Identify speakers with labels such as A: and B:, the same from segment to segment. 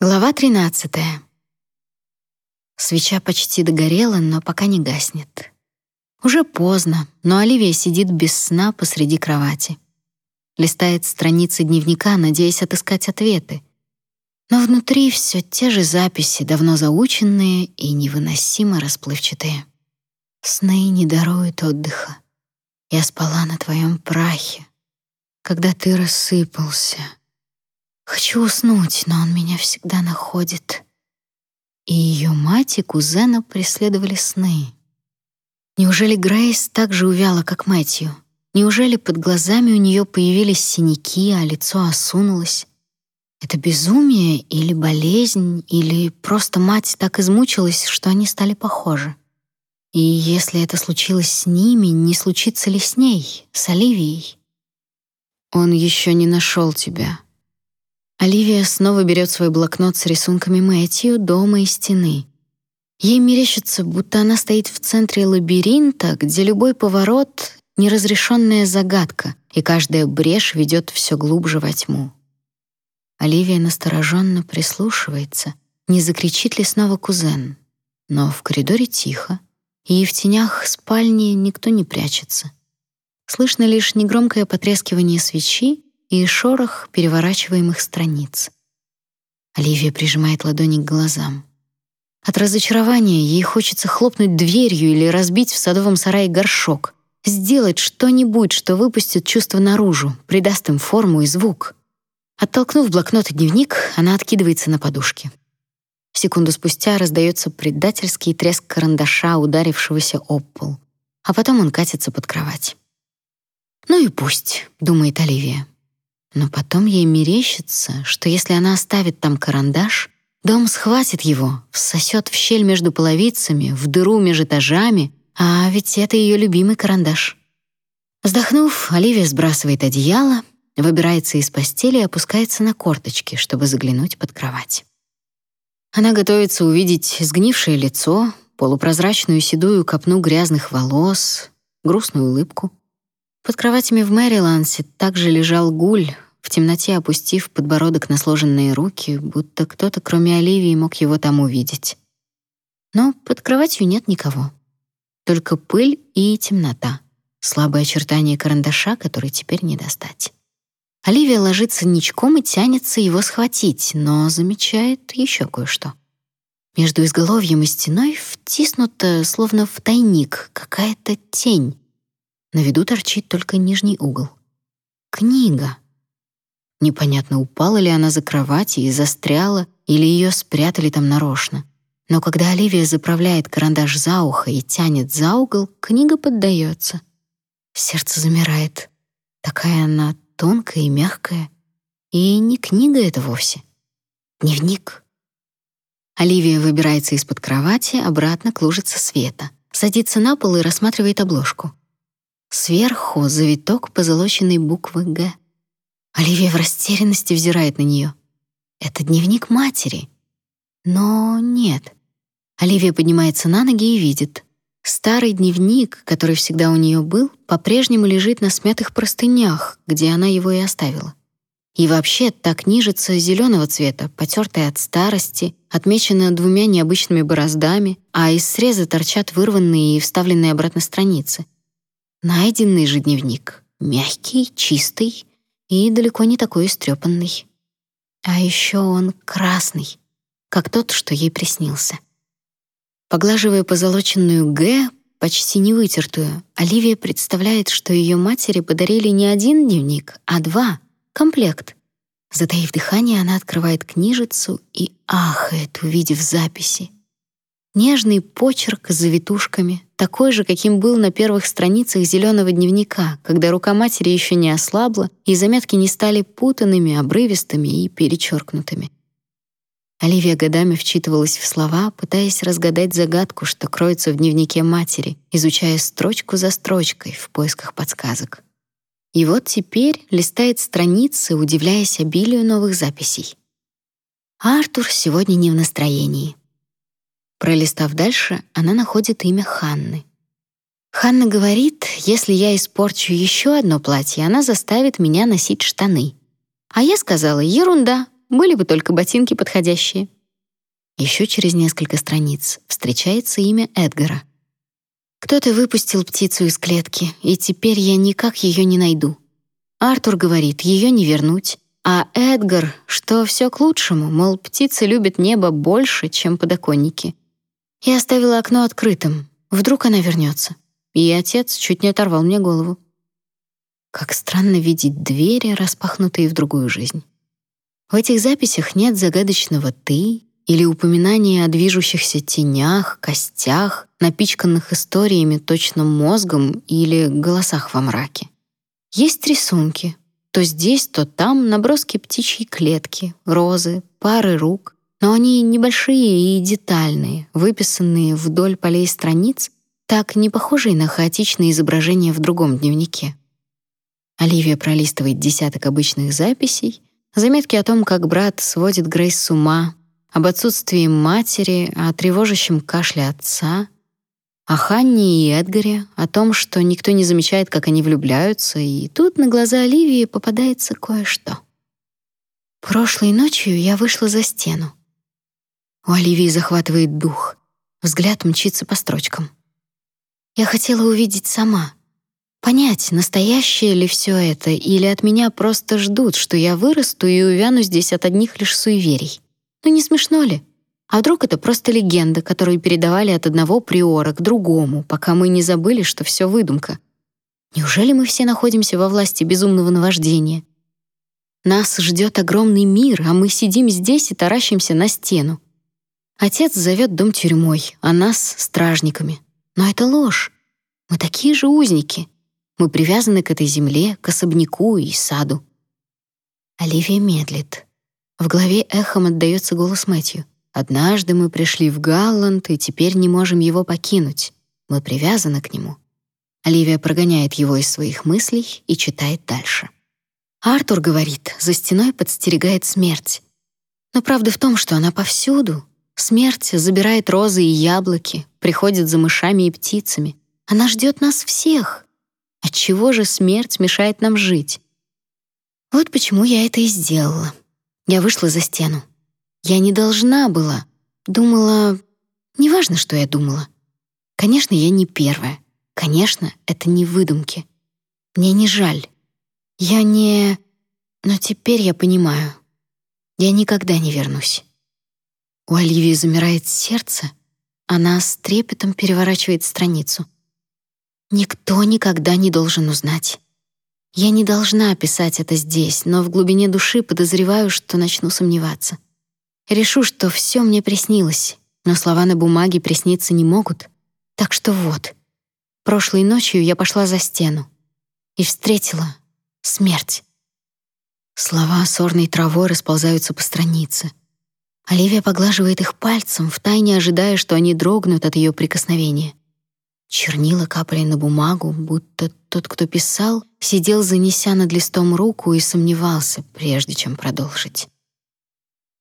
A: Глава 13. Свеча почти догорела, но пока не гаснет. Уже поздно, но Оливия сидит без сна посреди кровати. Листает страницы дневника, надеясь отыскать ответы. Но внутри все те же записи, давно заученные и невыносимо расплывчатые. Сны не даруют отдыха. Я спала на твоем прахе, когда ты рассыпался. Хочу уснуть, но он меня всегда находит. И ее мать и кузена преследовали сны. Неужели Грейс так же увяла, как Мэтью? Неужели под глазами у нее появились синяки, а лицо осунулось? Это безумие или болезнь, или просто мать так измучилась, что они стали похожи? И если это случилось с ними, не случится ли с ней, с Оливией? Он еще не нашел тебя, Оливия снова берет свой блокнот с рисунками Мэтью дома и стены. Ей мерещится, будто она стоит в центре лабиринта, где любой поворот — неразрешенная загадка, и каждая брешь ведет все глубже во тьму. Оливия настороженно прислушивается, не закричит ли снова кузен. Но в коридоре тихо, и в тенях спальни никто не прячется. Слышно лишь негромкое потрескивание свечи и шорох переворачиваемых страниц. Оливия прижимает ладони к глазам. От разочарования ей хочется хлопнуть дверью или разбить в садовом сарае горшок, сделать что-нибудь, что выпустит чувство наружу, придаст им форму и звук. Оттолкнув блокнот и дневник, она откидывается на подушке. Секунду спустя раздается предательский треск карандаша, ударившегося об пол, а потом он катится под кровать. «Ну и пусть», — думает Оливия. Но потом ей мерещится, что если она оставит там карандаш, дом схватит его, всосет в щель между половицами, в дыру между этажами, а ведь это ее любимый карандаш. Вздохнув, Оливия сбрасывает одеяло, выбирается из постели и опускается на корточки, чтобы заглянуть под кровать. Она готовится увидеть сгнившее лицо, полупрозрачную седую копну грязных волос, грустную улыбку. Под кроватями в Мэрилансе также лежал гуль, в темноте опустив подбородок на сложенные руки, будто кто-то, кроме Оливии, мог его там увидеть. Но под кроватью нет никого. Только пыль и темнота, слабое очертание карандаша, который теперь не достать. Оливия ложится ничком и тянется его схватить, но замечает еще кое-что. Между изголовьем и стеной втиснута, словно в тайник, какая-то тень. На виду торчит только нижний угол. Книга. Непонятно, упала ли она за кровать и застряла, или ее спрятали там нарочно. Но когда Оливия заправляет карандаш за ухо и тянет за угол, книга поддается. Сердце замирает. Такая она тонкая и мягкая. И не книга это вовсе. Дневник. Оливия выбирается из-под кровати, обратно к лужице света. Садится на пол и рассматривает обложку. Сверху завиток позолоченной буквы «Г». Оливия в растерянности взирает на нее. Это дневник матери. Но нет. Оливия поднимается на ноги и видит. Старый дневник, который всегда у нее был, по-прежнему лежит на смятых простынях, где она его и оставила. И вообще та книжица зеленого цвета, потертая от старости, отмечена двумя необычными бороздами, а из среза торчат вырванные и вставленные обратно страницы. Найденный же дневник, мягкий, чистый, и далеко не такой истрепанный. А еще он красный, как тот, что ей приснился. Поглаживая позолоченную «Г», почти не вытертую, Оливия представляет, что ее матери подарили не один дневник, а два — комплект. Затаив дыхание, она открывает книжицу и ахает, увидев записи. Нежный почерк с завитушками, такой же, каким был на первых страницах зеленого дневника, когда рука матери еще не ослабла и заметки не стали путанными, обрывистыми и перечеркнутыми. Оливия годами вчитывалась в слова, пытаясь разгадать загадку, что кроется в дневнике матери, изучая строчку за строчкой в поисках подсказок. И вот теперь листает страницы, удивляясь обилию новых записей. Артур сегодня не в настроении. Пролистав дальше, она находит имя Ханны. Ханна говорит, если я испорчу еще одно платье, она заставит меня носить штаны. А я сказала: "Ерунда. были бы только ботинки подходящие. Еще через несколько страниц встречается имя Эдгара. Кто-то выпустил птицу из клетки, и теперь я никак ее не найду. Артур говорит, ее не вернуть, а Эдгар, что все к лучшему, мол, птицы любят небо больше, чем подоконники. Я оставила окно открытым, вдруг она вернется. И отец чуть не оторвал мне голову. Как странно видеть двери, распахнутые в другую жизнь. В этих записях нет загадочного «ты» или упоминания о движущихся тенях, костях, напичканных историями точно мозгом или голосах во мраке. Есть рисунки. То здесь, то там наброски птичьей клетки, розы, пары рук, но они небольшие и детальные, выписанные вдоль полей страниц, так не похожие на хаотичные изображения в другом дневнике. Оливия пролистывает десяток обычных записей, заметки о том, как брат сводит Грейс с ума, об отсутствии матери, о тревожащем кашле отца, о Ханне и Эдгаре, о том, что никто не замечает, как они влюбляются, и тут на глаза Оливии попадается кое-что. Прошлой ночью я вышла за стену. У Оливии захватывает дух. Взгляд мчится по строчкам. Я хотела увидеть сама. Понять, настоящее ли все это, или от меня просто ждут, что я вырасту и увяну здесь от одних лишь суеверий. Ну не смешно ли? А вдруг это просто легенда, которую передавали от одного приора к другому, пока мы не забыли, что все выдумка? Неужели мы все находимся во власти безумного наваждения? Нас ждет огромный мир, а мы сидим здесь и таращимся на стену. Отец зовет дом тюрьмой, а нас — стражниками. Но это ложь. Мы такие же узники. Мы привязаны к этой земле, к особняку и саду. Оливия медлит. В голове эхом отдаётся голос Мэтью. «Однажды мы пришли в Галланд, и теперь не можем его покинуть. Мы привязаны к нему». Оливия прогоняет его из своих мыслей и читает дальше. Артур говорит, за стеной подстерегает смерть. Но правда в том, что она повсюду. Смерть забирает розы и яблоки, приходит за мышами и птицами. Она ждет нас всех. Отчего же смерть мешает нам жить? Вот почему я это и сделала. Я вышла за стену. Я не должна была. Думала... Неважно, что я думала. Конечно, я не первая. Конечно, это не выдумки. Мне не жаль. Я не... Но теперь я понимаю. Я никогда не вернусь. У Оливии замирает сердце. Она с трепетом переворачивает страницу. Никто никогда не должен узнать. Я не должна писать это здесь, но в глубине души подозреваю, что начну сомневаться. Решу, что все мне приснилось, но слова на бумаге присниться не могут. Так что вот. Прошлой ночью я пошла за стену и встретила смерть. Слова сорной травой расползаются по странице. Оливия поглаживает их пальцем, втайне ожидая, что они дрогнут от ее прикосновения. Чернила капали на бумагу, будто тот, кто писал, сидел, занеся над листом руку и сомневался, прежде чем продолжить.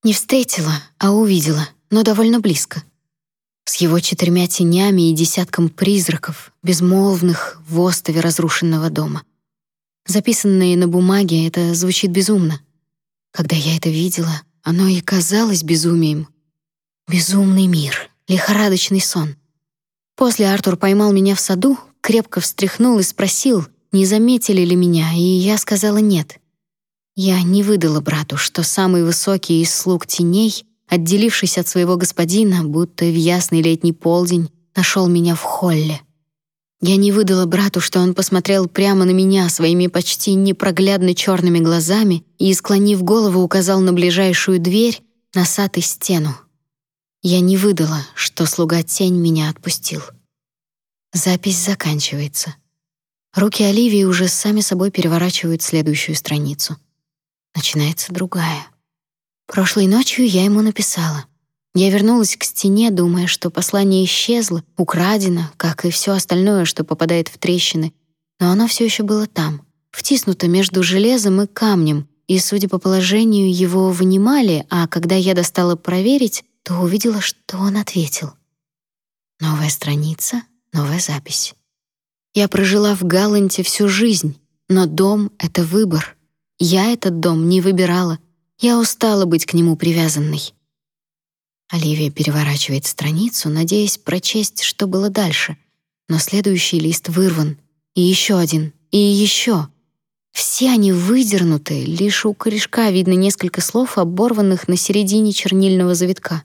A: Не встретила, а увидела, но довольно близко. С его четырьмя тенями и десятком призраков, безмолвных в остове разрушенного дома. Записанное на бумаге это звучит безумно. Когда я это видела, оно и казалось безумием. Безумный мир, лихорадочный сон — После Артур поймал меня в саду, крепко встряхнул и спросил, не заметили ли меня, и я сказала нет. Я не выдала брату, что самый высокий из слуг теней, отделившись от своего господина, будто в ясный летний полдень, нашел меня в холле. Я не выдала брату, что он посмотрел прямо на меня своими почти непроглядно черными глазами и, склонив голову, указал на ближайшую дверь, на и стену. Я не выдала, что слуга тень меня отпустил. Запись заканчивается. Руки Оливии уже сами собой переворачивают следующую страницу. Начинается другая. Прошлой ночью я ему написала. Я вернулась к стене, думая, что послание исчезло, украдено, как и все остальное, что попадает в трещины, но оно все еще было там, втиснуто между железом и камнем, и, судя по положению, его вынимали, а когда я достала проверить, то увидела, что он ответил. Новая страница, новая запись. Я прожила в Галанте всю жизнь, но дом — это выбор. Я этот дом не выбирала. Я устала быть к нему привязанной. Оливия переворачивает страницу, надеясь прочесть, что было дальше, но следующий лист вырван, и еще один, и еще. Все они выдернуты, лишь у корешка видно несколько слов, оборванных на середине чернильного завитка.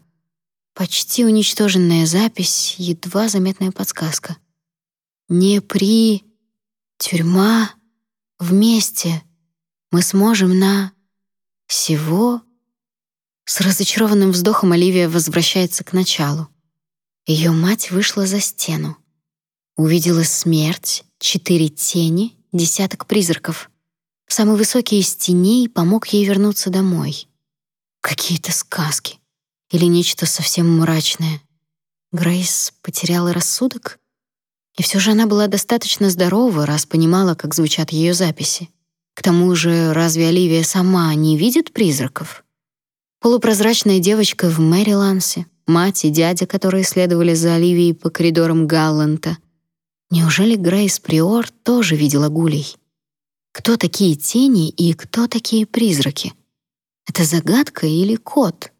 A: Почти уничтоженная запись, едва заметная подсказка. Не при. Тюрьма. Вместе. Мы сможем на. Всего с разочарованным вздохом Оливия возвращается к началу. Ее мать вышла за стену. Увидела смерть, четыре тени, десяток призраков. Самый высокий из теней помог ей вернуться домой. Какие-то сказки. Или нечто совсем мрачное. Грейс потеряла рассудок? И все же она была достаточно здорова, раз понимала, как звучат ее записи. К тому же, разве Оливия сама не видит призраков? Полупрозрачная девочка в Мэрилансе, мать и дядя, которые следовали за Оливией по коридорам Галланта. Неужели Грейс Приор тоже видела гулей? Кто такие тени и кто такие призраки? Это загадка или код?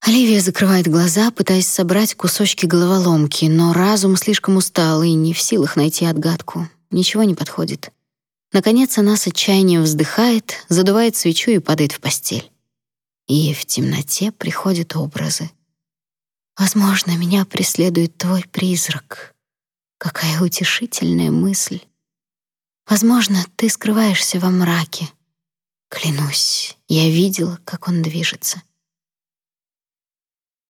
A: Оливия закрывает глаза, пытаясь собрать кусочки головоломки, но разум слишком устал и не в силах найти отгадку. Ничего не подходит. Наконец она с отчаянием вздыхает, задувает свечу и падает в постель и в темноте приходят образы. Возможно, меня преследует твой призрак. Какая утешительная мысль. Возможно, ты скрываешься во мраке. Клянусь, я видела, как он движется.